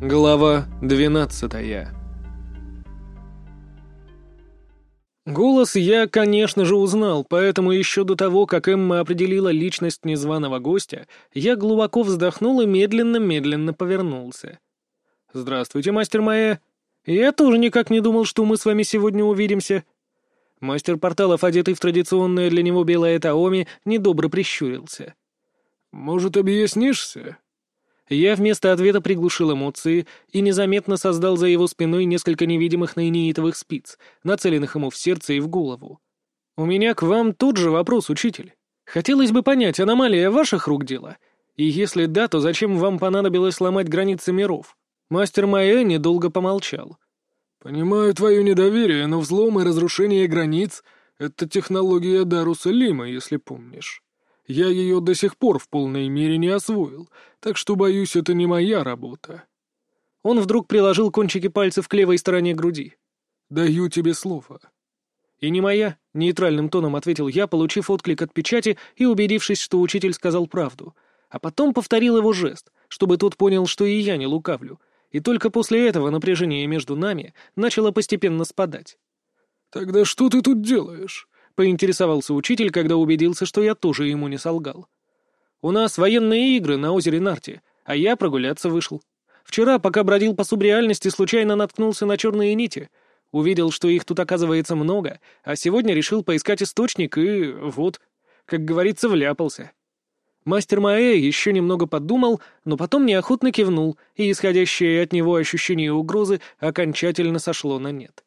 Глава двенадцатая Голос я, конечно же, узнал, поэтому еще до того, как Эмма определила личность незваного гостя, я глубоко вздохнул и медленно-медленно повернулся. «Здравствуйте, мастер Майя. Я тоже никак не думал, что мы с вами сегодня увидимся». Мастер порталов, одетый в традиционное для него белое таоми, недобро прищурился. «Может, объяснишься?» Я вместо ответа приглушил эмоции и незаметно создал за его спиной несколько невидимых наиниитовых спиц, нацеленных ему в сердце и в голову. «У меня к вам тот же вопрос, учитель. Хотелось бы понять, аномалия ваших рук дело? И если да, то зачем вам понадобилось ломать границы миров?» Мастер Майя недолго помолчал. «Понимаю твое недоверие, но взлом и разрушение границ — это технология Даруса Лима, если помнишь. Я ее до сих пор в полной мере не освоил, так что, боюсь, это не моя работа». Он вдруг приложил кончики пальцев к левой стороне груди. «Даю тебе слово». «И не моя», — нейтральным тоном ответил я, получив отклик от печати и убедившись, что учитель сказал правду. А потом повторил его жест, чтобы тот понял, что и я не лукавлю. И только после этого напряжение между нами начало постепенно спадать. «Тогда что ты тут делаешь?» — поинтересовался учитель, когда убедился, что я тоже ему не солгал. «У нас военные игры на озере Нарти, а я прогуляться вышел. Вчера, пока бродил по субреальности, случайно наткнулся на черные нити. Увидел, что их тут оказывается много, а сегодня решил поискать источник и... вот, как говорится, вляпался». Мастер Маэ еще немного подумал, но потом неохотно кивнул, и исходящее от него ощущение угрозы окончательно сошло на нет.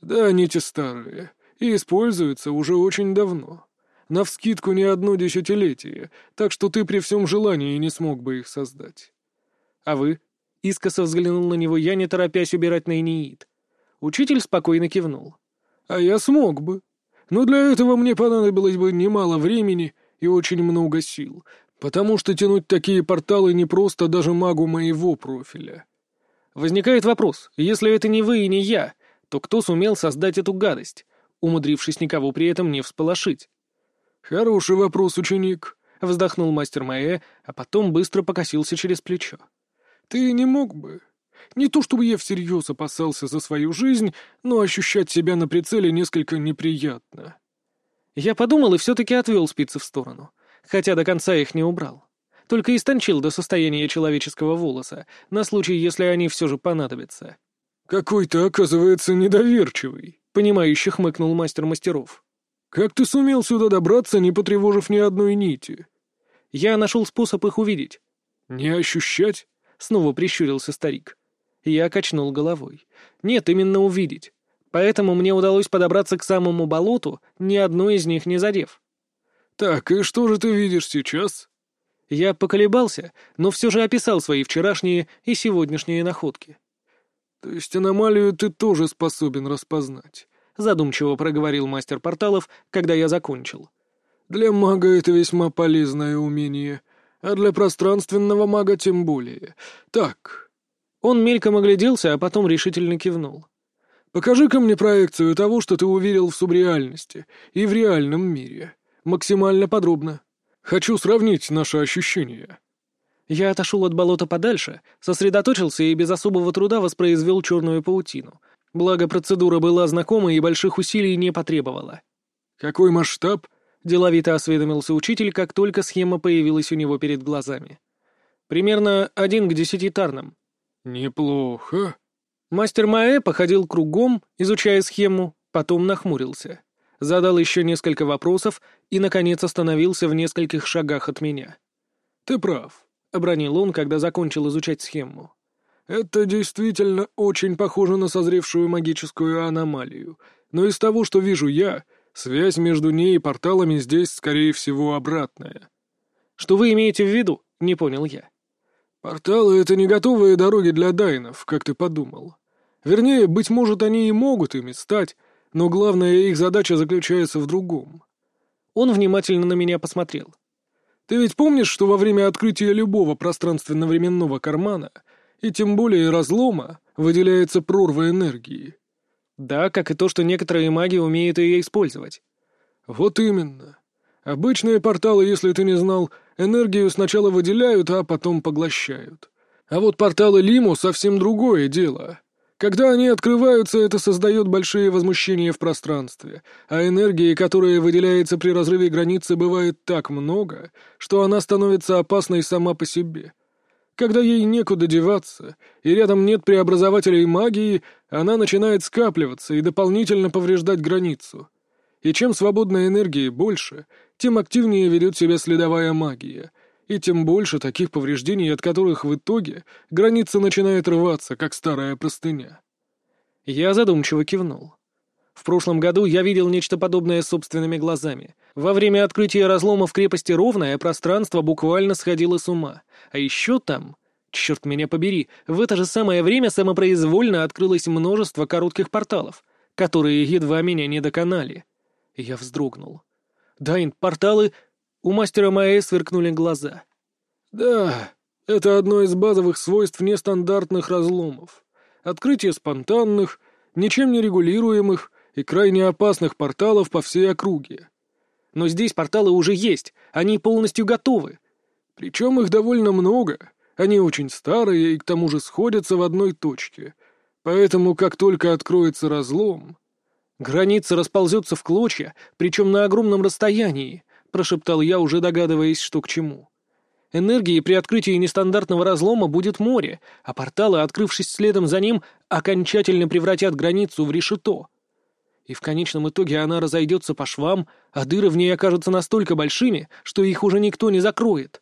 «Да, нити старые и используются уже очень давно. Навскидку не одно десятилетие, так что ты при всем желании не смог бы их создать. А вы? Искоса взглянул на него я, не торопясь убирать наиниит. Учитель спокойно кивнул. А я смог бы. Но для этого мне понадобилось бы немало времени и очень много сил, потому что тянуть такие порталы не просто даже магу моего профиля. Возникает вопрос, если это не вы и не я, то кто сумел создать эту гадость? Умудрившись никого при этом не всполошить. «Хороший вопрос, ученик», — вздохнул мастер Маэ, а потом быстро покосился через плечо. «Ты не мог бы? Не то чтобы я всерьез опасался за свою жизнь, но ощущать себя на прицеле несколько неприятно». Я подумал и все-таки отвел спицы в сторону, хотя до конца их не убрал. Только истончил до состояния человеческого волоса, на случай, если они все же понадобятся. «Какой ты, оказывается, недоверчивый», — понимающе хмыкнул мастер мастеров. «Как ты сумел сюда добраться, не потревожив ни одной нити?» «Я нашел способ их увидеть». «Не ощущать?» — снова прищурился старик. Я качнул головой. «Нет, именно увидеть. Поэтому мне удалось подобраться к самому болоту, ни одной из них не задев». «Так, и что же ты видишь сейчас?» Я поколебался, но все же описал свои вчерашние и сегодняшние находки. «То есть аномалию ты тоже способен распознать?» — задумчиво проговорил мастер порталов, когда я закончил. «Для мага это весьма полезное умение, а для пространственного мага тем более. Так...» Он мельком огляделся, а потом решительно кивнул. «Покажи-ка мне проекцию того, что ты увидел в субреальности и в реальном мире. Максимально подробно. Хочу сравнить наши ощущения». Я отошел от болота подальше, сосредоточился и без особого труда воспроизвел черную паутину. Благо, процедура была знакома и больших усилий не потребовала. «Какой масштаб?» — деловито осведомился учитель, как только схема появилась у него перед глазами. «Примерно один к десяти тарнам». «Неплохо». Мастер Маэ походил кругом, изучая схему, потом нахмурился. Задал еще несколько вопросов и, наконец, остановился в нескольких шагах от меня. «Ты прав. — обронил он, когда закончил изучать схему. «Это действительно очень похоже на созревшую магическую аномалию, но из того, что вижу я, связь между ней и порталами здесь, скорее всего, обратная». «Что вы имеете в виду?» — не понял я. «Порталы — это не готовые дороги для дайнов, как ты подумал. Вернее, быть может, они и могут ими стать, но главная их задача заключается в другом». Он внимательно на меня посмотрел. Ты ведь помнишь, что во время открытия любого пространственно-временного кармана, и тем более разлома, выделяется прорва энергии? Да, как и то, что некоторые маги умеют ее использовать. Вот именно. Обычные порталы, если ты не знал, энергию сначала выделяют, а потом поглощают. А вот порталы Лиму совсем другое дело. Когда они открываются, это создает большие возмущения в пространстве, а энергии, которая выделяется при разрыве границы, бывает так много, что она становится опасной сама по себе. Когда ей некуда деваться, и рядом нет преобразователей магии, она начинает скапливаться и дополнительно повреждать границу. И чем свободной энергии больше, тем активнее ведет себя следовая магия — и тем больше таких повреждений, от которых в итоге граница начинает рваться, как старая простыня. Я задумчиво кивнул. В прошлом году я видел нечто подобное собственными глазами. Во время открытия разлома в крепости Ровное пространство буквально сходило с ума. А еще там, черт меня побери, в это же самое время самопроизвольно открылось множество коротких порталов, которые едва меня не доконали. Я вздрогнул. Дайн, порталы у мастера Маэ сверкнули глаза. «Да, это одно из базовых свойств нестандартных разломов. Открытие спонтанных, ничем не регулируемых и крайне опасных порталов по всей округе. Но здесь порталы уже есть, они полностью готовы. Причем их довольно много, они очень старые и к тому же сходятся в одной точке. Поэтому, как только откроется разлом... Граница расползется в клочья, причем на огромном расстоянии, прошептал я, уже догадываясь, что к чему. Энергии при открытии нестандартного разлома будет море, а порталы, открывшись следом за ним, окончательно превратят границу в решето. И в конечном итоге она разойдется по швам, а дыры в ней окажутся настолько большими, что их уже никто не закроет.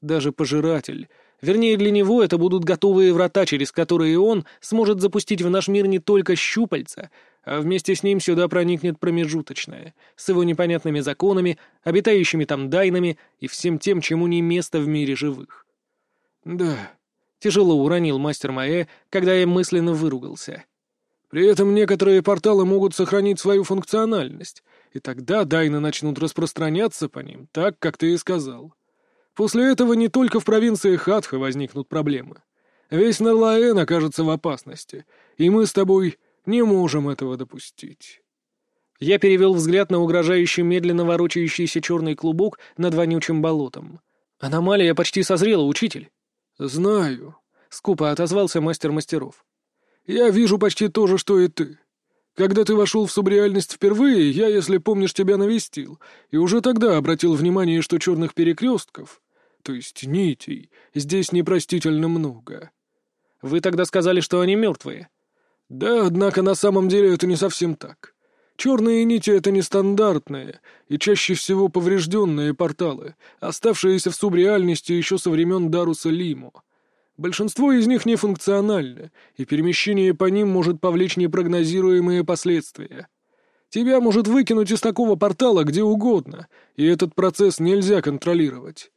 Даже пожиратель. Вернее, для него это будут готовые врата, через которые он сможет запустить в наш мир не только щупальца, а вместе с ним сюда проникнет промежуточное, с его непонятными законами, обитающими там дайнами и всем тем, чему не место в мире живых. «Да», — тяжело уронил мастер Маэ, когда я мысленно выругался. «При этом некоторые порталы могут сохранить свою функциональность, и тогда дайны начнут распространяться по ним, так, как ты и сказал. После этого не только в провинции Хатха возникнут проблемы. Весь Нарлаэн окажется в опасности, и мы с тобой не можем этого допустить». Я перевел взгляд на угрожающий медленно ворочающийся черный клубок над вонючим болотом. «Аномалия почти созрела, учитель». «Знаю», — скупо отозвался мастер мастеров. «Я вижу почти то же, что и ты. Когда ты вошел в субреальность впервые, я, если помнишь, тебя навестил, и уже тогда обратил внимание, что черных перекрестков, то есть нитей, здесь непростительно много». «Вы тогда сказали, что они мертвые». Да, однако на самом деле это не совсем так. Черные нити — это нестандартные и чаще всего поврежденные порталы, оставшиеся в субреальности еще со времен Даруса Лимо. Большинство из них нефункциональны, и перемещение по ним может повлечь непрогнозируемые последствия. Тебя может выкинуть из такого портала где угодно, и этот процесс нельзя контролировать.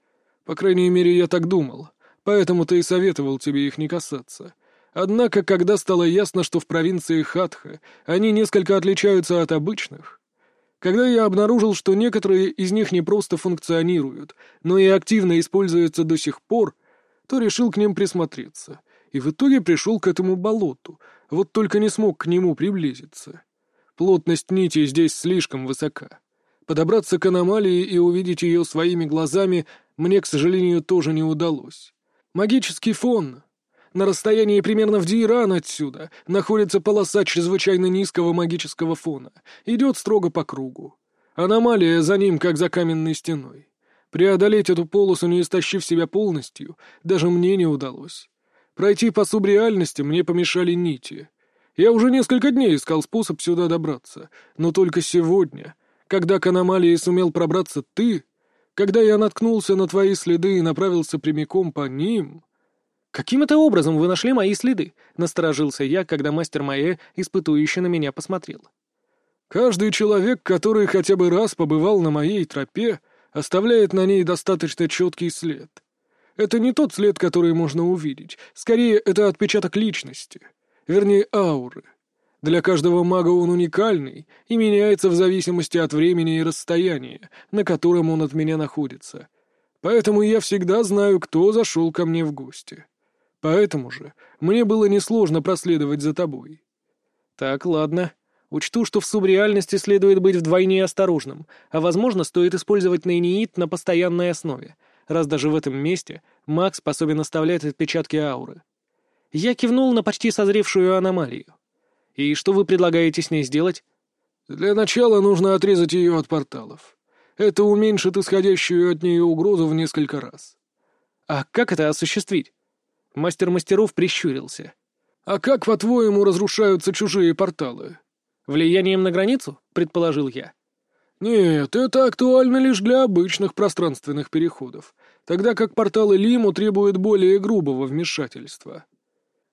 По крайней мере, я так думал, поэтому-то и советовал тебе их не касаться. Однако, когда стало ясно, что в провинции Хатха они несколько отличаются от обычных, когда я обнаружил, что некоторые из них не просто функционируют, но и активно используются до сих пор, то решил к ним присмотреться, и в итоге пришел к этому болоту, вот только не смог к нему приблизиться. Плотность нити здесь слишком высока. Подобраться к аномалии и увидеть ее своими глазами мне, к сожалению, тоже не удалось. Магический фон, на расстоянии примерно в Дииран отсюда находится полоса чрезвычайно низкого магического фона. Идет строго по кругу. Аномалия за ним, как за каменной стеной. Преодолеть эту полосу, не истощив себя полностью, даже мне не удалось. Пройти по субреальности мне помешали нити. Я уже несколько дней искал способ сюда добраться, но только сегодня, когда к аномалии сумел пробраться ты, когда я наткнулся на твои следы и направился прямиком по ним... «Каким это образом вы нашли мои следы?» — насторожился я, когда мастер Маэ испытующе на меня посмотрел. «Каждый человек, который хотя бы раз побывал на моей тропе, оставляет на ней достаточно четкий след. Это не тот след, который можно увидеть. Скорее, это отпечаток личности. Вернее, ауры. Для каждого мага он уникальный и меняется в зависимости от времени и расстояния, на котором он от меня находится. Поэтому я всегда знаю, кто зашел ко мне в гости». Поэтому же мне было несложно проследовать за тобой. Так, ладно. Учту, что в субреальности следует быть вдвойне осторожным, а, возможно, стоит использовать нейниит на постоянной основе, раз даже в этом месте Маг способен оставлять отпечатки ауры. Я кивнул на почти созревшую аномалию. «И что вы предлагаете с ней сделать?» «Для начала нужно отрезать ее от порталов. Это уменьшит исходящую от нее угрозу в несколько раз». «А как это осуществить?» Мастер мастеров прищурился. «А как, по-твоему, разрушаются чужие порталы?» «Влиянием на границу?» — предположил я. «Нет, это актуально лишь для обычных пространственных переходов, тогда как порталы Лиму требуют более грубого вмешательства».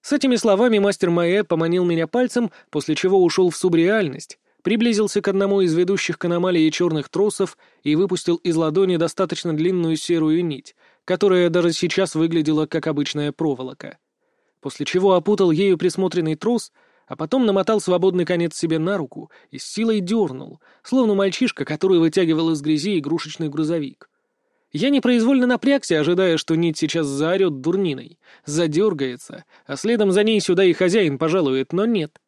С этими словами мастер Маэ поманил меня пальцем, после чего ушел в субреальность, приблизился к одному из ведущих к аномалии черных тросов и выпустил из ладони достаточно длинную серую нить, которая даже сейчас выглядела как обычная проволока. После чего опутал ею присмотренный трос, а потом намотал свободный конец себе на руку и с силой дернул, словно мальчишка, который вытягивал из грязи игрушечный грузовик. Я непроизвольно напрягся, ожидая, что нить сейчас заорет дурниной, задергается, а следом за ней сюда и хозяин пожалует, но нет.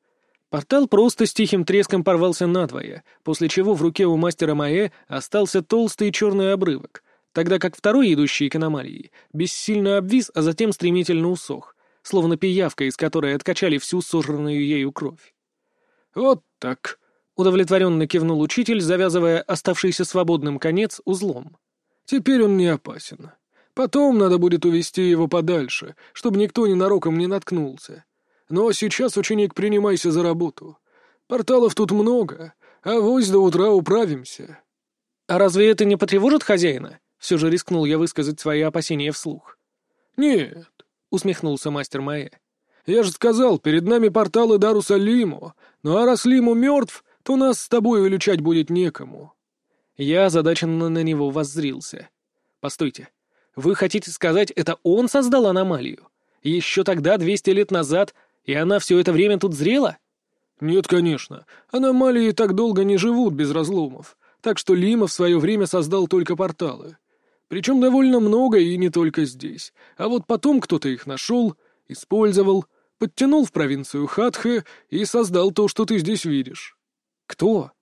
Портал просто с тихим треском порвался надвое, после чего в руке у мастера Маэ остался толстый черный обрывок, тогда как второй, идущий к аномалии, бессильно обвис, а затем стремительно усох, словно пиявка, из которой откачали всю сожранную ею кровь. «Вот так», — удовлетворенно кивнул учитель, завязывая оставшийся свободным конец узлом. Теперь он не опасен. Потом надо будет увести его подальше, чтобы никто ненароком не наткнулся. Но сейчас, ученик, принимайся за работу. Порталов тут много, а вось до утра управимся. А разве это не потревожит хозяина? Все же рискнул я высказать свои опасения вслух. Нет, усмехнулся мастер Маэ. Я же сказал, перед нами порталы Даруса Лиму. Ну а раз Лиму мертв, то нас с тобой улючать будет некому. Я озадаченно на него воззрился. «Постойте, вы хотите сказать, это он создал аномалию? Еще тогда, двести лет назад, и она все это время тут зрела?» «Нет, конечно. Аномалии так долго не живут без разломов, так что Лима в свое время создал только порталы. Причем довольно много и не только здесь. А вот потом кто-то их нашел, использовал, подтянул в провинцию Хатхе и создал то, что ты здесь видишь». «Кто?»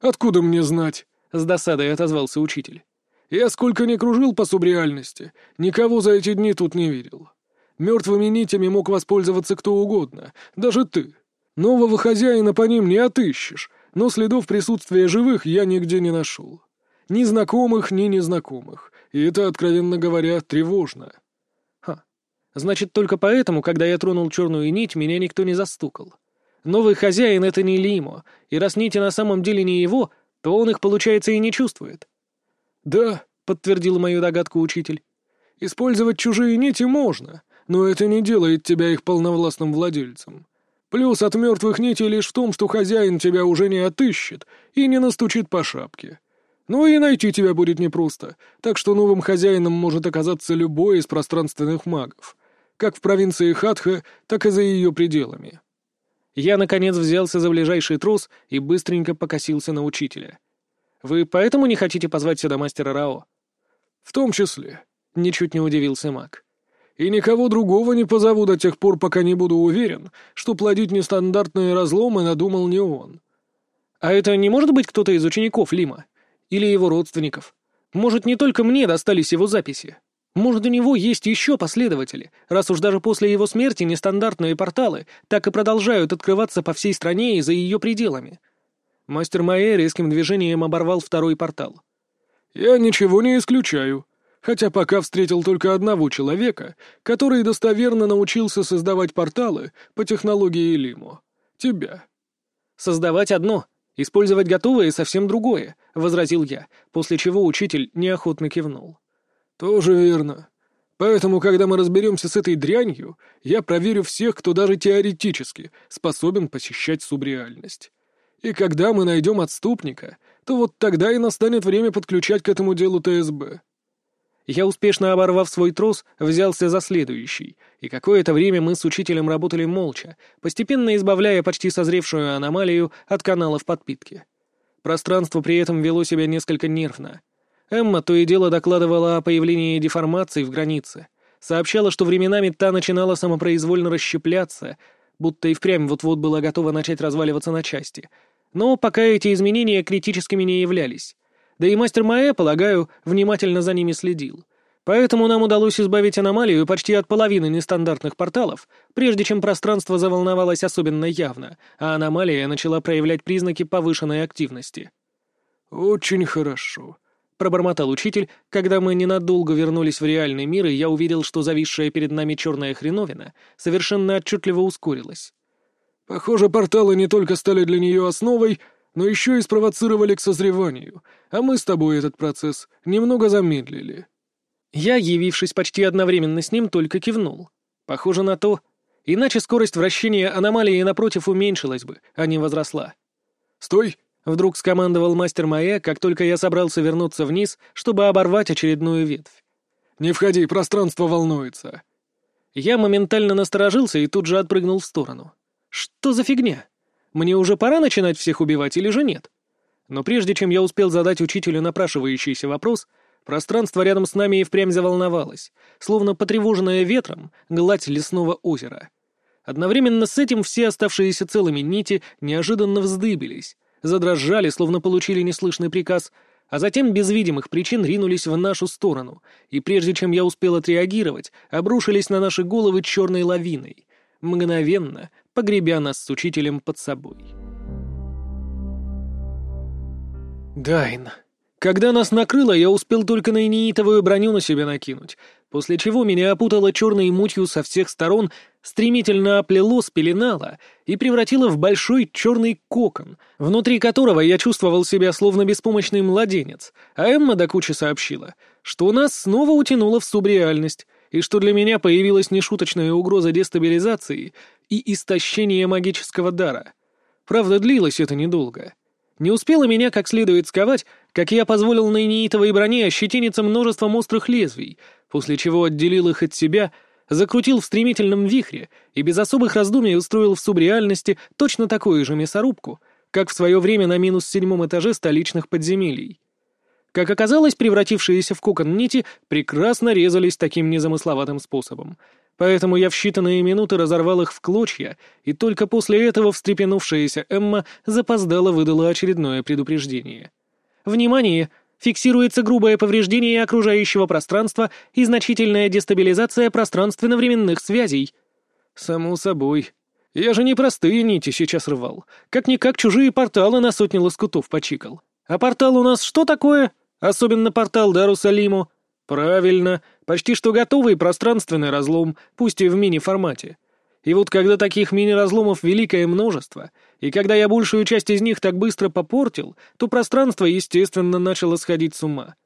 «Откуда мне знать?» — с досадой отозвался учитель. «Я сколько ни кружил по субреальности, никого за эти дни тут не видел. Мертвыми нитями мог воспользоваться кто угодно, даже ты. Нового хозяина по ним не отыщешь, но следов присутствия живых я нигде не нашел. Ни знакомых, ни незнакомых, и это, откровенно говоря, тревожно». «Ха, значит, только поэтому, когда я тронул черную нить, меня никто не застукал. Новый хозяин — это не Лимо, и раз нити на самом деле не его — то он их, получается, и не чувствует. «Да», — подтвердил мою догадку учитель. «Использовать чужие нити можно, но это не делает тебя их полновластным владельцем. Плюс от мертвых нитей лишь в том, что хозяин тебя уже не отыщет и не настучит по шапке. Ну и найти тебя будет непросто, так что новым хозяином может оказаться любой из пространственных магов, как в провинции Хатха, так и за ее пределами». Я, наконец, взялся за ближайший трос и быстренько покосился на учителя. «Вы поэтому не хотите позвать сюда мастера Рао?» «В том числе», — ничуть не удивился маг. «И никого другого не позову до тех пор, пока не буду уверен, что плодить нестандартные разломы надумал не он». «А это не может быть кто-то из учеников Лима? Или его родственников? Может, не только мне достались его записи?» Может, у него есть еще последователи, раз уж даже после его смерти нестандартные порталы так и продолжают открываться по всей стране и за ее пределами. Мастер Майя резким движением оборвал второй портал. «Я ничего не исключаю, хотя пока встретил только одного человека, который достоверно научился создавать порталы по технологии Лимо. Тебя». «Создавать одно, использовать готовое — совсем другое», — возразил я, после чего учитель неохотно кивнул. «Тоже верно. Поэтому, когда мы разберемся с этой дрянью, я проверю всех, кто даже теоретически способен посещать субреальность. И когда мы найдем отступника, то вот тогда и настанет время подключать к этому делу ТСБ». Я, успешно оборвав свой трос, взялся за следующий, и какое-то время мы с учителем работали молча, постепенно избавляя почти созревшую аномалию от каналов подпитки. Пространство при этом вело себя несколько нервно — Эмма то и дело докладывала о появлении деформаций в границе. Сообщала, что временами та начинала самопроизвольно расщепляться, будто и впрямь вот-вот была готова начать разваливаться на части. Но пока эти изменения критическими не являлись. Да и мастер Маэ, полагаю, внимательно за ними следил. Поэтому нам удалось избавить аномалию почти от половины нестандартных порталов, прежде чем пространство заволновалось особенно явно, а аномалия начала проявлять признаки повышенной активности. «Очень хорошо», — пробормотал учитель, когда мы ненадолго вернулись в реальный мир, и я увидел, что зависшая перед нами черная хреновина совершенно отчетливо ускорилась. «Похоже, порталы не только стали для нее основой, но еще и спровоцировали к созреванию, а мы с тобой этот процесс немного замедлили». Я, явившись почти одновременно с ним, только кивнул. Похоже на то. Иначе скорость вращения аномалии напротив уменьшилась бы, а не возросла. «Стой!» — вдруг скомандовал мастер Майя, как только я собрался вернуться вниз, чтобы оборвать очередную ветвь. «Не входи, пространство волнуется». Я моментально насторожился и тут же отпрыгнул в сторону. «Что за фигня? Мне уже пора начинать всех убивать или же нет?» Но прежде чем я успел задать учителю напрашивающийся вопрос — Пространство рядом с нами и впрямь заволновалось, словно потревоженное ветром гладь лесного озера. Одновременно с этим все оставшиеся целыми нити неожиданно вздыбились, задрожали, словно получили неслышный приказ, а затем без видимых причин ринулись в нашу сторону, и прежде чем я успел отреагировать, обрушились на наши головы черной лавиной, мгновенно погребя нас с учителем под собой. Дайн. Когда нас накрыло, я успел только на инеитовую броню на себя накинуть, после чего меня опутало черной мутью со всех сторон, стремительно оплело, спеленало и превратило в большой черный кокон, внутри которого я чувствовал себя словно беспомощный младенец, а Эмма до кучи сообщила, что нас снова утянуло в субреальность, и что для меня появилась нешуточная угроза дестабилизации и истощения магического дара. Правда, длилось это недолго. Не успела меня как следует сковать, как я позволил на инеитовой броне ощетиниться множеством острых лезвий, после чего отделил их от себя, закрутил в стремительном вихре и без особых раздумий устроил в субреальности точно такую же мясорубку, как в свое время на минус седьмом этаже столичных подземелий. Как оказалось, превратившиеся в кокон нити прекрасно резались таким незамысловатым способом — поэтому я в считанные минуты разорвал их в клочья, и только после этого встрепенувшаяся Эмма запоздала выдала очередное предупреждение. «Внимание! Фиксируется грубое повреждение окружающего пространства и значительная дестабилизация пространственно-временных связей». «Само собой. Я же не простые нити сейчас рвал. Как-никак чужие порталы на сотни лоскутов почикал. А портал у нас что такое? Особенно портал Дарусалиму. Правильно, почти что готовый пространственный разлом, пусть и в мини-формате. И вот когда таких мини-разломов великое множество, и когда я большую часть из них так быстро попортил, то пространство, естественно, начало сходить с ума.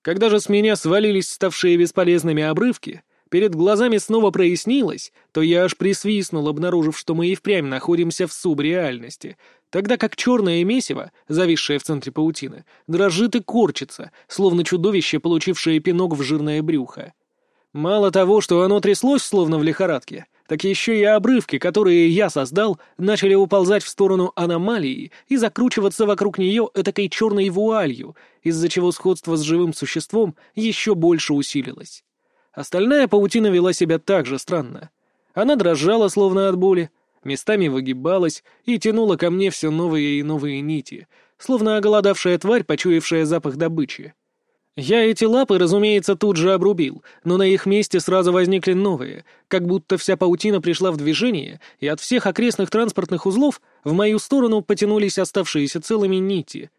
Когда же с меня свалились ставшие бесполезными обрывки, перед глазами снова прояснилось, то я аж присвистнул, обнаружив, что мы и впрямь находимся в субреальности, тогда как черное месиво, зависшее в центре паутины, дрожит и корчится, словно чудовище, получившее пинок в жирное брюхо. Мало того, что оно тряслось, словно в лихорадке, так еще и обрывки, которые я создал, начали уползать в сторону аномалии и закручиваться вокруг нее этакой черной вуалью, из-за чего сходство с живым существом еще больше усилилось. Остальная паутина вела себя так же странно. Она дрожала, словно от боли, местами выгибалась и тянула ко мне все новые и новые нити, словно оголодавшая тварь, почуявшая запах добычи. Я эти лапы, разумеется, тут же обрубил, но на их месте сразу возникли новые, как будто вся паутина пришла в движение, и от всех окрестных транспортных узлов в мою сторону потянулись оставшиеся целыми нити.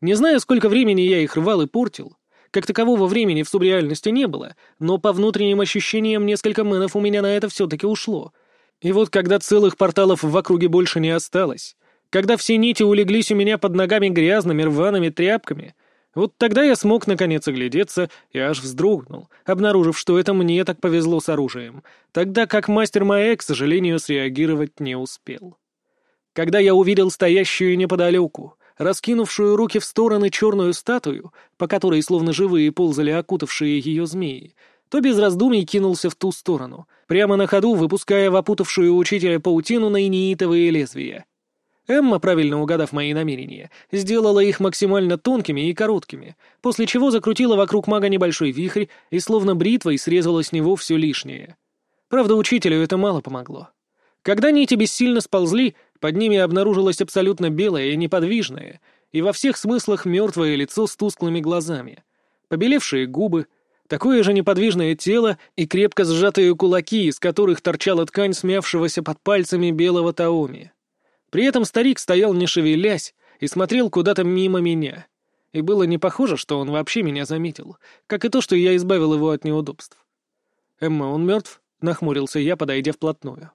Не знаю, сколько времени я их рвал и портил. Как такового времени в субреальности не было, но по внутренним ощущениям несколько мэнов у меня на это все-таки ушло — и вот когда целых порталов в округе больше не осталось, когда все нити улеглись у меня под ногами грязными рваными тряпками, вот тогда я смог наконец оглядеться и аж вздрогнул, обнаружив, что это мне так повезло с оружием, тогда как мастер Маэ, к сожалению, среагировать не успел. Когда я увидел стоящую неподалеку, раскинувшую руки в стороны черную статую, по которой словно живые ползали окутавшие ее змеи, то без раздумий кинулся в ту сторону, прямо на ходу выпуская в опутавшую учителя паутину на иниитовые лезвия. Эмма, правильно угадав мои намерения, сделала их максимально тонкими и короткими, после чего закрутила вокруг мага небольшой вихрь и словно бритвой срезала с него все лишнее. Правда, учителю это мало помогло. Когда нити бессильно сползли, под ними обнаружилось абсолютно белое и неподвижное, и во всех смыслах мертвое лицо с тусклыми глазами, побелевшие губы, Такое же неподвижное тело и крепко сжатые кулаки, из которых торчала ткань смявшегося под пальцами белого таоми. При этом старик стоял не шевелясь и смотрел куда-то мимо меня. И было не похоже, что он вообще меня заметил, как и то, что я избавил его от неудобств. «Эмма, он мертв?» — нахмурился я, подойдя вплотную.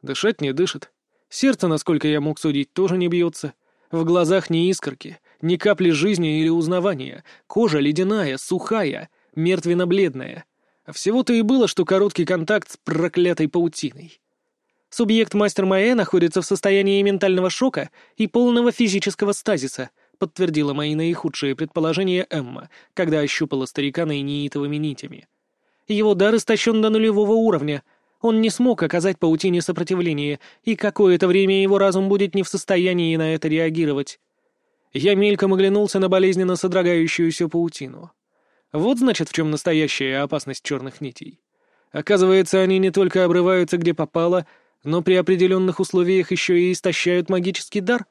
«Дышать не дышит. Сердце, насколько я мог судить, тоже не бьется. В глазах ни искорки, ни капли жизни или узнавания. Кожа ледяная, сухая, мертвенно-бледная. Всего-то и было, что короткий контакт с проклятой паутиной. Субъект мастер Маэ находится в состоянии ментального шока и полного физического стазиса, подтвердила мои наихудшие предположения Эмма, когда ощупала старика наиниитовыми нитями. Его дар истощен до нулевого уровня — он не смог оказать паутине сопротивление, и какое-то время его разум будет не в состоянии на это реагировать. Я мельком оглянулся на болезненно содрогающуюся паутину. Вот значит, в чем настоящая опасность черных нитей. Оказывается, они не только обрываются где попало, но при определенных условиях еще и истощают магический дар.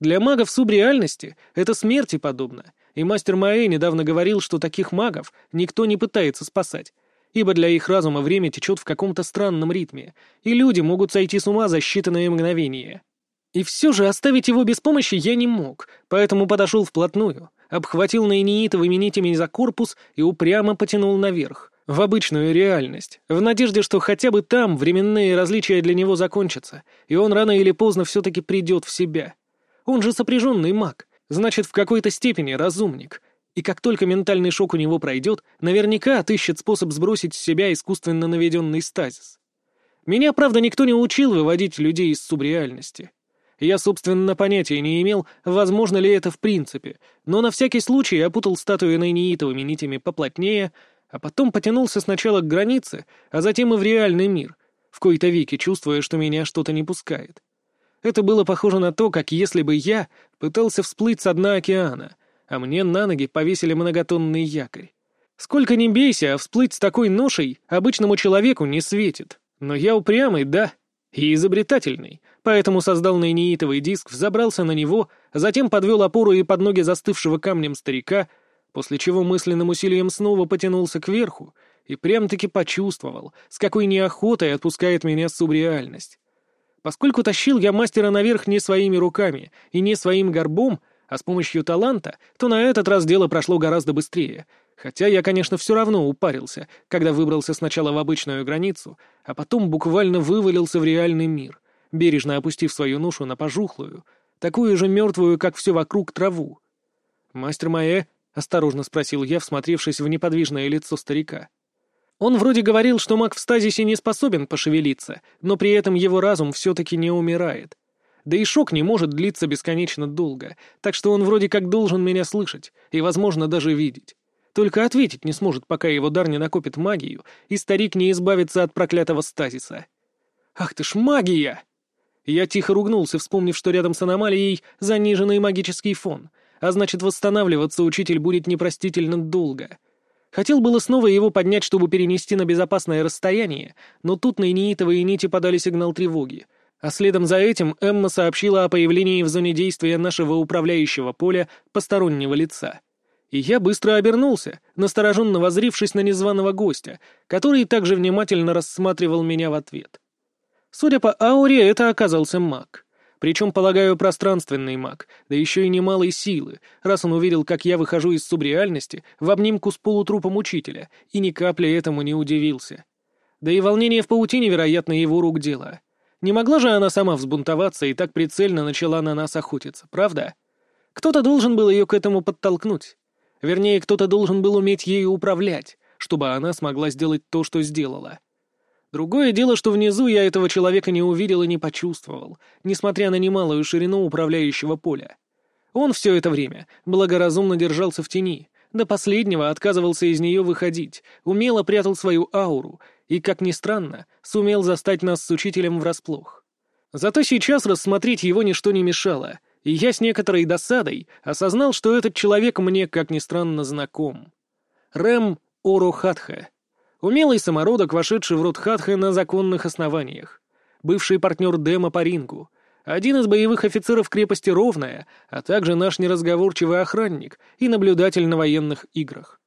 Для магов субреальности это смерти подобно, и мастер Маэ недавно говорил, что таких магов никто не пытается спасать, ибо для их разума время течет в каком-то странном ритме, и люди могут сойти с ума за считанные мгновения. И все же оставить его без помощи я не мог, поэтому подошел вплотную, обхватил наиниитовыми нитями за корпус и упрямо потянул наверх, в обычную реальность, в надежде, что хотя бы там временные различия для него закончатся, и он рано или поздно все-таки придет в себя. Он же сопряженный маг, значит, в какой-то степени разумник — и как только ментальный шок у него пройдет, наверняка отыщет способ сбросить с себя искусственно наведенный стазис. Меня, правда, никто не учил выводить людей из субреальности. Я, собственно, понятия не имел, возможно ли это в принципе, но на всякий случай опутал статую наиниитовыми нитями поплотнее, а потом потянулся сначала к границе, а затем и в реальный мир, в кои-то веки чувствуя, что меня что-то не пускает. Это было похоже на то, как если бы я пытался всплыть с дна океана — а мне на ноги повесили многотонный якорь. Сколько ни бейся, а всплыть с такой ношей обычному человеку не светит. Но я упрямый, да, и изобретательный, поэтому создал нейнеитовый диск, взобрался на него, затем подвел опору и под ноги застывшего камнем старика, после чего мысленным усилием снова потянулся кверху и прям-таки почувствовал, с какой неохотой отпускает меня субреальность. Поскольку тащил я мастера наверх не своими руками и не своим горбом, а с помощью таланта, то на этот раз дело прошло гораздо быстрее. Хотя я, конечно, все равно упарился, когда выбрался сначала в обычную границу, а потом буквально вывалился в реальный мир, бережно опустив свою ношу на пожухлую, такую же мертвую, как все вокруг, траву. «Мастер Маэ?» — осторожно спросил я, всмотревшись в неподвижное лицо старика. Он вроде говорил, что маг в стазисе не способен пошевелиться, но при этом его разум все-таки не умирает. Да и шок не может длиться бесконечно долго, так что он вроде как должен меня слышать и, возможно, даже видеть. Только ответить не сможет, пока его дар не накопит магию, и старик не избавится от проклятого стазиса. «Ах ты ж магия!» Я тихо ругнулся, вспомнив, что рядом с аномалией заниженный магический фон, а значит, восстанавливаться учитель будет непростительно долго. Хотел было снова его поднять, чтобы перенести на безопасное расстояние, но тут на инеитовые нити подали сигнал тревоги — а следом за этим Эмма сообщила о появлении в зоне действия нашего управляющего поля постороннего лица. И я быстро обернулся, настороженно возрившись на незваного гостя, который также внимательно рассматривал меня в ответ. Судя по ауре, это оказался маг. Причем, полагаю, пространственный маг, да еще и немалой силы, раз он увидел, как я выхожу из субреальности в обнимку с полутрупом учителя, и ни капли этому не удивился. Да и волнение в паутине, вероятно, его рук дело — не могла же она сама взбунтоваться и так прицельно начала на нас охотиться, правда? Кто-то должен был ее к этому подтолкнуть. Вернее, кто-то должен был уметь ею управлять, чтобы она смогла сделать то, что сделала. Другое дело, что внизу я этого человека не увидел и не почувствовал, несмотря на немалую ширину управляющего поля. Он все это время благоразумно держался в тени, до последнего отказывался из нее выходить, умело прятал свою ауру и, как ни странно, сумел застать нас с учителем врасплох. Зато сейчас рассмотреть его ничто не мешало, и я с некоторой досадой осознал, что этот человек мне, как ни странно, знаком. Рэм Орохатха. Умелый самородок, вошедший в род Хатха на законных основаниях. Бывший партнер Дема по рингу. Один из боевых офицеров крепости Ровная, а также наш неразговорчивый охранник и наблюдатель на военных играх.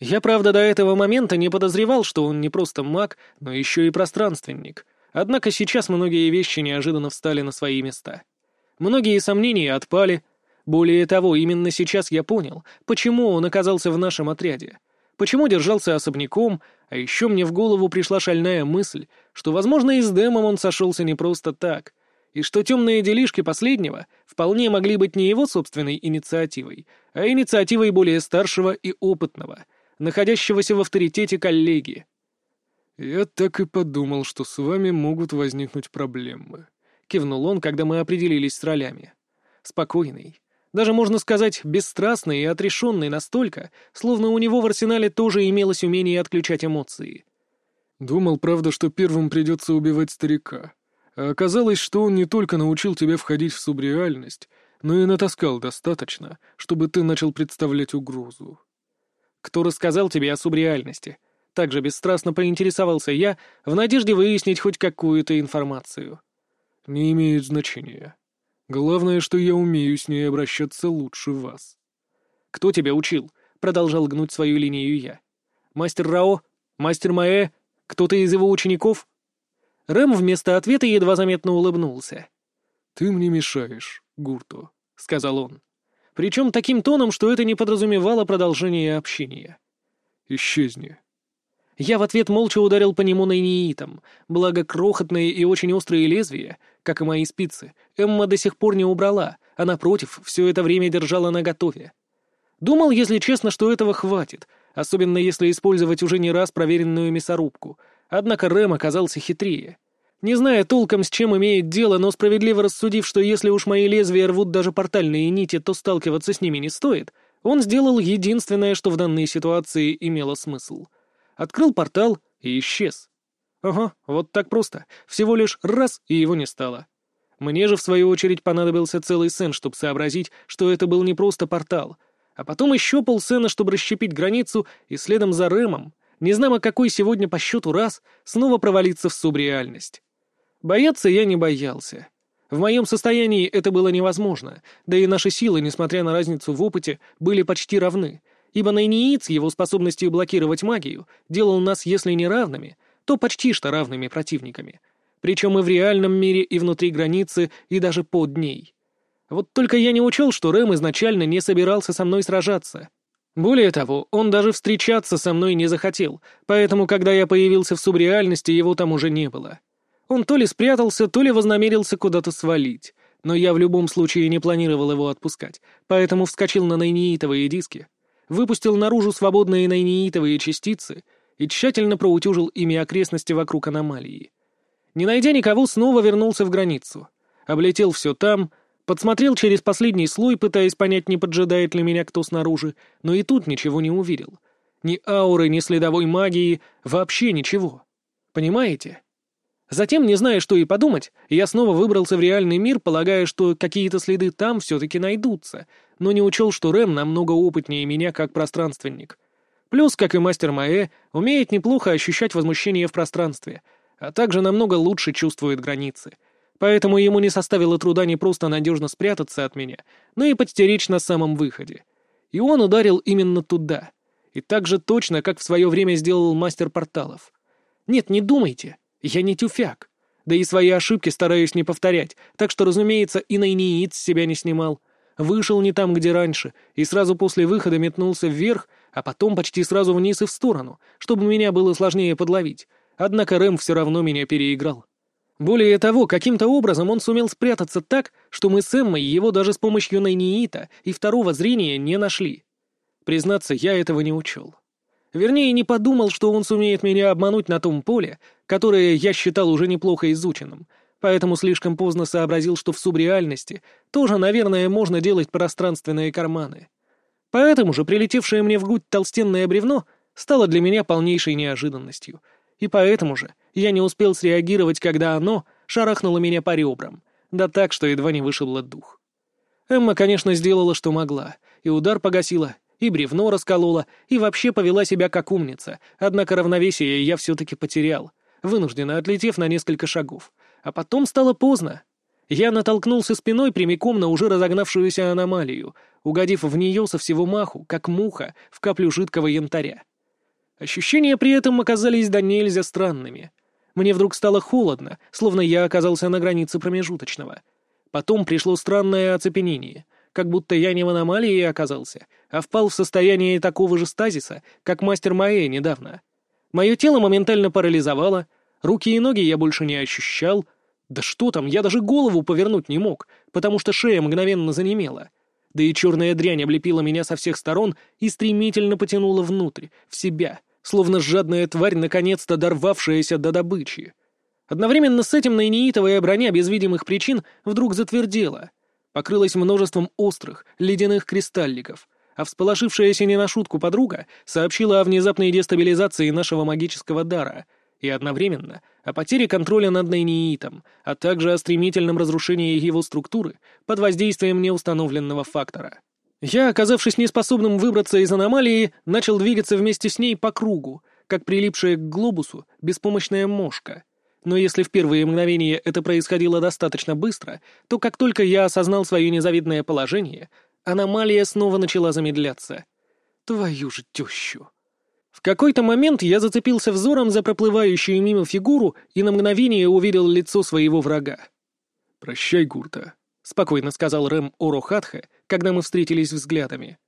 Я, правда, до этого момента не подозревал, что он не просто маг, но еще и пространственник. Однако сейчас многие вещи неожиданно встали на свои места. Многие сомнения отпали. Более того, именно сейчас я понял, почему он оказался в нашем отряде. Почему держался особняком, а еще мне в голову пришла шальная мысль, что, возможно, и с Дэмом он сошелся не просто так, и что темные делишки последнего вполне могли быть не его собственной инициативой, а инициативой более старшего и опытного, находящегося в авторитете коллеги. «Я так и подумал, что с вами могут возникнуть проблемы», — кивнул он, когда мы определились с ролями. Спокойный, даже, можно сказать, бесстрастный и отрешенный настолько, словно у него в арсенале тоже имелось умение отключать эмоции. «Думал, правда, что первым придется убивать старика. А оказалось, что он не только научил тебя входить в субреальность, но и натаскал достаточно, чтобы ты начал представлять угрозу». «Кто рассказал тебе о субреальности?» Также бесстрастно поинтересовался я, в надежде выяснить хоть какую-то информацию. «Не имеет значения. Главное, что я умею с ней обращаться лучше вас». «Кто тебя учил?» — продолжал гнуть свою линию я. «Мастер Рао? Мастер Маэ? Кто-то из его учеников?» Рэм вместо ответа едва заметно улыбнулся. «Ты мне мешаешь, Гурто», — сказал он. Причем таким тоном, что это не подразумевало продолжение общения. «Исчезни». Я в ответ молча ударил по нему найниитом, благо крохотные и очень острые лезвия, как и мои спицы, Эмма до сих пор не убрала, а напротив, все это время держала наготове. Думал, если честно, что этого хватит, особенно если использовать уже не раз проверенную мясорубку, однако Рэм оказался хитрее. Не зная толком, с чем имеет дело, но справедливо рассудив, что если уж мои лезвия рвут даже портальные нити, то сталкиваться с ними не стоит, он сделал единственное, что в данной ситуации имело смысл — Открыл портал и исчез. Ага, вот так просто. Всего лишь раз, и его не стало. Мне же, в свою очередь, понадобился целый сен, чтобы сообразить, что это был не просто портал, а потом еще полсена, чтобы расщепить границу, и следом за Рэмом, не знамо какой сегодня по счету раз, снова провалиться в субреальность. Бояться я не боялся. В моем состоянии это было невозможно, да и наши силы, несмотря на разницу в опыте, были почти равны — ибо Найниит с его способностью блокировать магию делал нас, если не равными, то почти что равными противниками. Причем и в реальном мире, и внутри границы, и даже под ней. Вот только я не учел, что Рэм изначально не собирался со мной сражаться. Более того, он даже встречаться со мной не захотел, поэтому, когда я появился в субреальности, его там уже не было. Он то ли спрятался, то ли вознамерился куда-то свалить, но я в любом случае не планировал его отпускать, поэтому вскочил на найниитовые диски, выпустил наружу свободные найнеитовые частицы и тщательно проутюжил ими окрестности вокруг аномалии. Не найдя никого, снова вернулся в границу. Облетел все там, подсмотрел через последний слой, пытаясь понять, не поджидает ли меня кто снаружи, но и тут ничего не увидел. Ни ауры, ни следовой магии, вообще ничего. Понимаете? Затем, не зная, что и подумать, я снова выбрался в реальный мир, полагая, что какие-то следы там все-таки найдутся, но не учел, что Рэм намного опытнее меня как пространственник. Плюс, как и мастер Маэ, умеет неплохо ощущать возмущение в пространстве, а также намного лучше чувствует границы. Поэтому ему не составило труда не просто надежно спрятаться от меня, но и подстеречь на самом выходе. И он ударил именно туда. И так же точно, как в свое время сделал мастер порталов. Нет, не думайте, я не тюфяк. Да и свои ошибки стараюсь не повторять, так что, разумеется, и Найниит с себя не снимал вышел не там, где раньше, и сразу после выхода метнулся вверх, а потом почти сразу вниз и в сторону, чтобы меня было сложнее подловить. Однако Рэм все равно меня переиграл. Более того, каким-то образом он сумел спрятаться так, что мы с Эммой его даже с помощью Найниита и второго зрения не нашли. Признаться, я этого не учел. Вернее, не подумал, что он сумеет меня обмануть на том поле, которое я считал уже неплохо изученным — поэтому слишком поздно сообразил, что в субреальности тоже, наверное, можно делать пространственные карманы. Поэтому же прилетевшее мне в грудь толстенное бревно стало для меня полнейшей неожиданностью. И поэтому же я не успел среагировать, когда оно шарахнуло меня по ребрам, да так, что едва не вышибло дух. Эмма, конечно, сделала, что могла, и удар погасила, и бревно расколола, и вообще повела себя как умница, однако равновесие я все-таки потерял, вынужденно отлетев на несколько шагов, а потом стало поздно. Я натолкнулся спиной прямиком на уже разогнавшуюся аномалию, угодив в нее со всего маху, как муха, в каплю жидкого янтаря. Ощущения при этом оказались до нельзя странными. Мне вдруг стало холодно, словно я оказался на границе промежуточного. Потом пришло странное оцепенение, как будто я не в аномалии оказался, а впал в состояние такого же стазиса, как мастер Маэ недавно. Мое тело моментально парализовало, руки и ноги я больше не ощущал. Да что там, я даже голову повернуть не мог, потому что шея мгновенно занемела. Да и черная дрянь облепила меня со всех сторон и стремительно потянула внутрь, в себя — словно жадная тварь, наконец-то дорвавшаяся до добычи. Одновременно с этим наиниитовая броня без видимых причин вдруг затвердела, покрылась множеством острых, ледяных кристалликов, а всполошившаяся не на шутку подруга сообщила о внезапной дестабилизации нашего магического дара и одновременно о потере контроля над наиниитом, а также о стремительном разрушении его структуры под воздействием неустановленного фактора. Я, оказавшись неспособным выбраться из аномалии, начал двигаться вместе с ней по кругу, как прилипшая к глобусу беспомощная мошка. Но если в первые мгновения это происходило достаточно быстро, то как только я осознал свое незавидное положение, аномалия снова начала замедляться. Твою же тещу! В какой-то момент я зацепился взором за проплывающую мимо фигуру и на мгновение увидел лицо своего врага. «Прощай, Гурта», — спокойно сказал Рэм Орохатха, когда мы встретились взглядами.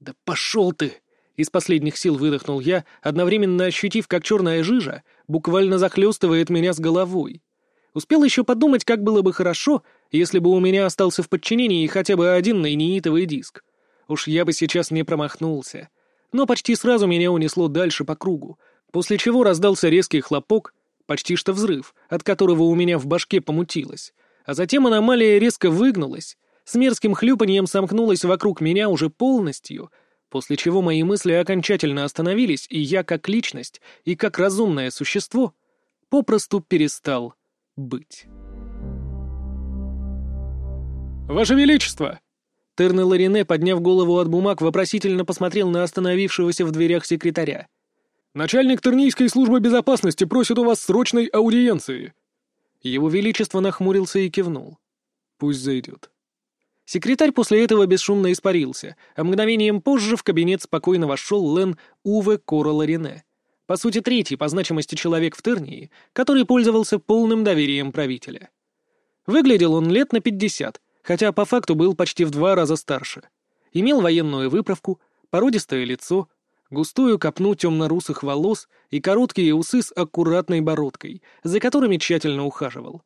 «Да пошел ты!» — из последних сил выдохнул я, одновременно ощутив, как черная жижа буквально захлестывает меня с головой. Успел еще подумать, как было бы хорошо, если бы у меня остался в подчинении хотя бы один наиниитовый диск. Уж я бы сейчас не промахнулся. Но почти сразу меня унесло дальше по кругу, после чего раздался резкий хлопок, почти что взрыв, от которого у меня в башке помутилось, а затем аномалия резко выгнулась, с мерзким хлюпаньем сомкнулась вокруг меня уже полностью, после чего мои мысли окончательно остановились, и я как личность и как разумное существо попросту перестал быть. «Ваше Величество!» Терне Ларине, подняв голову от бумаг, вопросительно посмотрел на остановившегося в дверях секретаря. «Начальник Тернийской службы безопасности просит у вас срочной аудиенции». Его Величество нахмурился и кивнул. «Пусть зайдет». Секретарь после этого бесшумно испарился, а мгновением позже в кабинет спокойно вошел Лен Уве Корола Рене. По сути, третий по значимости человек в Тернии, который пользовался полным доверием правителя. Выглядел он лет на пятьдесят, хотя по факту был почти в два раза старше. Имел военную выправку, породистое лицо, густую копну темно-русых волос и короткие усы с аккуратной бородкой, за которыми тщательно ухаживал.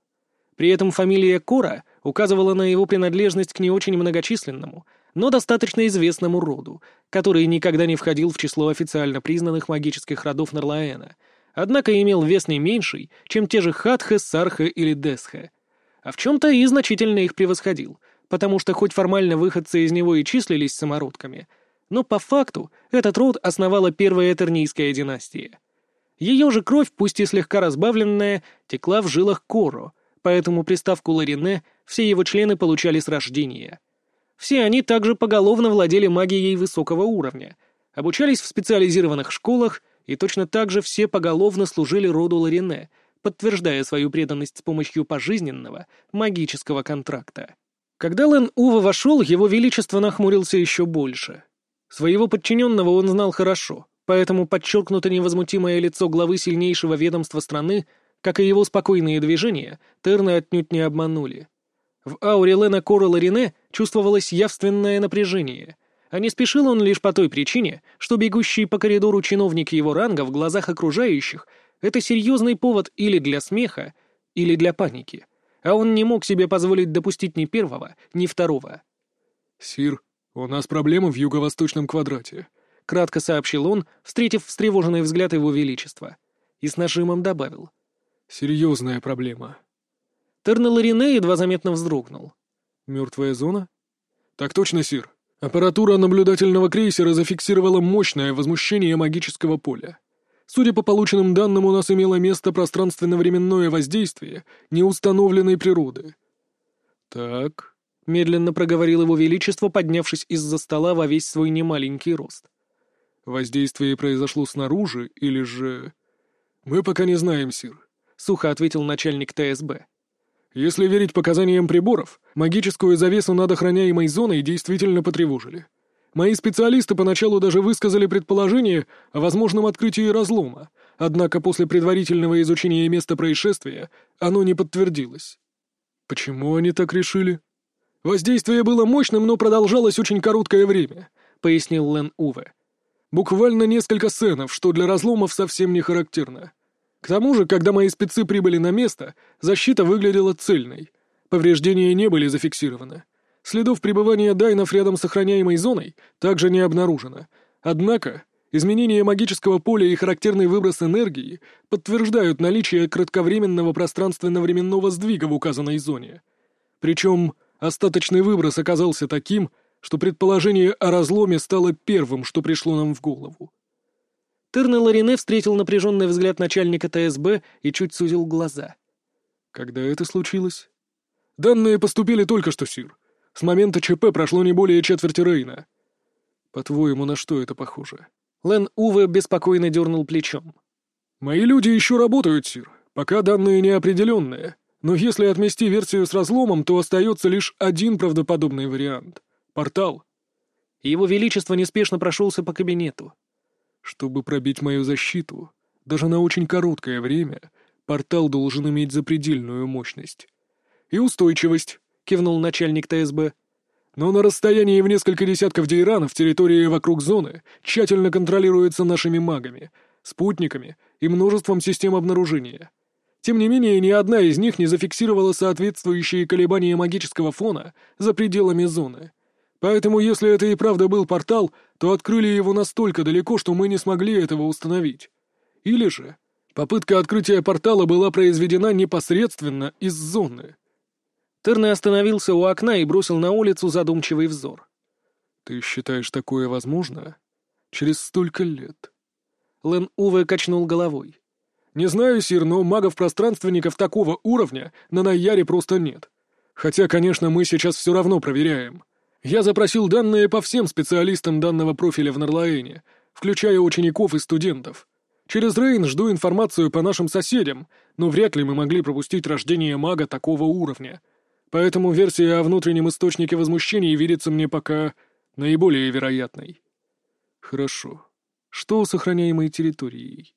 При этом фамилия Кора указывала на его принадлежность к не очень многочисленному, но достаточно известному роду, который никогда не входил в число официально признанных магических родов Нарлаэна, однако имел вес не меньший, чем те же Хатха, Сарха или Десха. А в чем-то и значительно их превосходил, потому что хоть формально выходцы из него и числились самородками, но по факту этот род основала первая Этернийская династия. Ее же кровь, пусть и слегка разбавленная, текла в жилах Коро — поэтому приставку Ларине все его члены получали с рождения. Все они также поголовно владели магией высокого уровня, обучались в специализированных школах и точно так же все поголовно служили роду Ларине, подтверждая свою преданность с помощью пожизненного магического контракта. Когда Лэн Ува вошел, его величество нахмурился еще больше. Своего подчиненного он знал хорошо, поэтому подчеркнуто невозмутимое лицо главы сильнейшего ведомства страны как и его спокойные движения, Терны отнюдь не обманули. В ауре Лена Коррелла Рене чувствовалось явственное напряжение, а не спешил он лишь по той причине, что бегущий по коридору чиновник его ранга в глазах окружающих — это серьезный повод или для смеха, или для паники, а он не мог себе позволить допустить ни первого, ни второго. «Сир, у нас проблемы в юго-восточном квадрате», — кратко сообщил он, встретив встревоженный взгляд его величества, и с нажимом добавил — Серьезная проблема. Тернеларине едва заметно вздрогнул. Мертвая зона? Так точно, Сир. Аппаратура наблюдательного крейсера зафиксировала мощное возмущение магического поля. Судя по полученным данным, у нас имело место пространственно-временное воздействие неустановленной природы. «Так», — медленно проговорил его величество, поднявшись из-за стола во весь свой немаленький рост. «Воздействие произошло снаружи или же...» «Мы пока не знаем, Сир сухо ответил начальник ТСБ. Если верить показаниям приборов, магическую завесу над охраняемой зоной действительно потревожили. Мои специалисты поначалу даже высказали предположение о возможном открытии разлома, однако после предварительного изучения места происшествия оно не подтвердилось. Почему они так решили? Воздействие было мощным, но продолжалось очень короткое время, пояснил Лен Уве. Буквально несколько сценов, что для разломов совсем не характерно. К тому же, когда мои спецы прибыли на место, защита выглядела цельной. Повреждения не были зафиксированы. Следов пребывания дайнов рядом с охраняемой зоной также не обнаружено. Однако, изменение магического поля и характерный выброс энергии подтверждают наличие кратковременного пространственно-временного сдвига в указанной зоне. Причем остаточный выброс оказался таким, что предположение о разломе стало первым, что пришло нам в голову. Терне Ларине встретил напряженный взгляд начальника ТСБ и чуть сузил глаза. «Когда это случилось?» «Данные поступили только что, Сир. С момента ЧП прошло не более четверти Рейна. По-твоему, на что это похоже? Лен Уве беспокойно дернул плечом. Мои люди еще работают, Сир. Пока данные неопределенные. Но если отмести версию с разломом, то остается лишь один правдоподобный вариант. Портал. Его Величество неспешно прошелся по кабинету. Чтобы пробить мою защиту, даже на очень короткое время, портал должен иметь запредельную мощность. И устойчивость, — кивнул начальник ТСБ. «Но на расстоянии в несколько десятков дейранов территория вокруг зоны тщательно контролируется нашими магами, спутниками и множеством систем обнаружения. Тем не менее, ни одна из них не зафиксировала соответствующие колебания магического фона за пределами зоны. Поэтому, если это и правда был портал, то открыли его настолько далеко, что мы не смогли этого установить. Или же попытка открытия портала была произведена непосредственно из зоны». Терне остановился у окна и бросил на улицу задумчивый взор. «Ты считаешь такое возможно? Через столько лет?» Лен Уве качнул головой. «Не знаю, Сир, но магов-пространственников такого уровня на Найяре просто нет. Хотя, конечно, мы сейчас все равно проверяем. Я запросил данные по всем специалистам данного профиля в Нарлаэне, включая учеников и студентов. Через Рейн жду информацию по нашим соседям, но вряд ли мы могли пропустить рождение мага такого уровня». Поэтому версия о внутреннем источнике возмущений видится мне пока наиболее вероятной. Хорошо. Что с охраняемой территорией?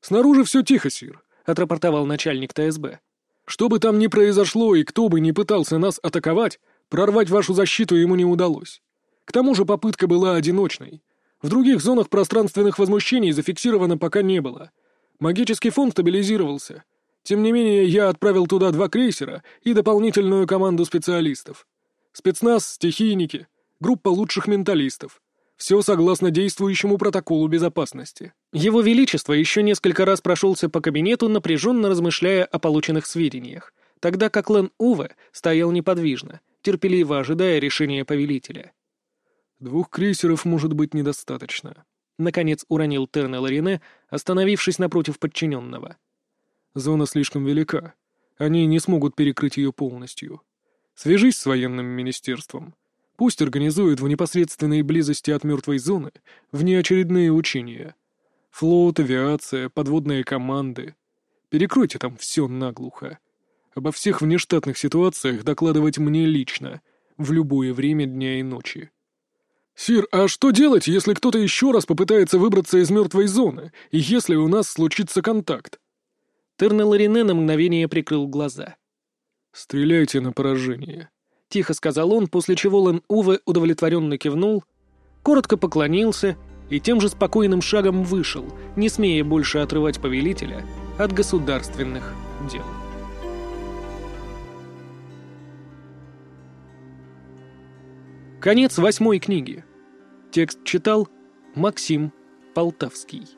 Снаружи все тихо, Сир, — отрапортовал начальник ТСБ. Что бы там ни произошло и кто бы ни пытался нас атаковать, прорвать вашу защиту ему не удалось. К тому же попытка была одиночной. В других зонах пространственных возмущений зафиксировано пока не было. Магический фон стабилизировался — тем не менее, я отправил туда два крейсера и дополнительную команду специалистов. Спецназ, стихийники, группа лучших менталистов. Все согласно действующему протоколу безопасности. Его Величество еще несколько раз прошелся по кабинету, напряженно размышляя о полученных сведениях, тогда как Лен Уве стоял неподвижно, терпеливо ожидая решения повелителя. «Двух крейсеров может быть недостаточно», — наконец уронил Терне Ларине, остановившись напротив подчиненного. Зона слишком велика. Они не смогут перекрыть ее полностью. Свяжись с военным министерством. Пусть организуют в непосредственной близости от мертвой зоны внеочередные учения. Флот, авиация, подводные команды. Перекройте там все наглухо. Обо всех внештатных ситуациях докладывать мне лично, в любое время дня и ночи. «Сир, а что делать, если кто-то еще раз попытается выбраться из мертвой зоны, и если у нас случится контакт?» Терне Ларине на мгновение прикрыл глаза. «Стреляйте на поражение», — тихо сказал он, после чего Лен Уве удовлетворенно кивнул, коротко поклонился и тем же спокойным шагом вышел, не смея больше отрывать повелителя от государственных дел. Конец восьмой книги. Текст читал Максим Полтавский.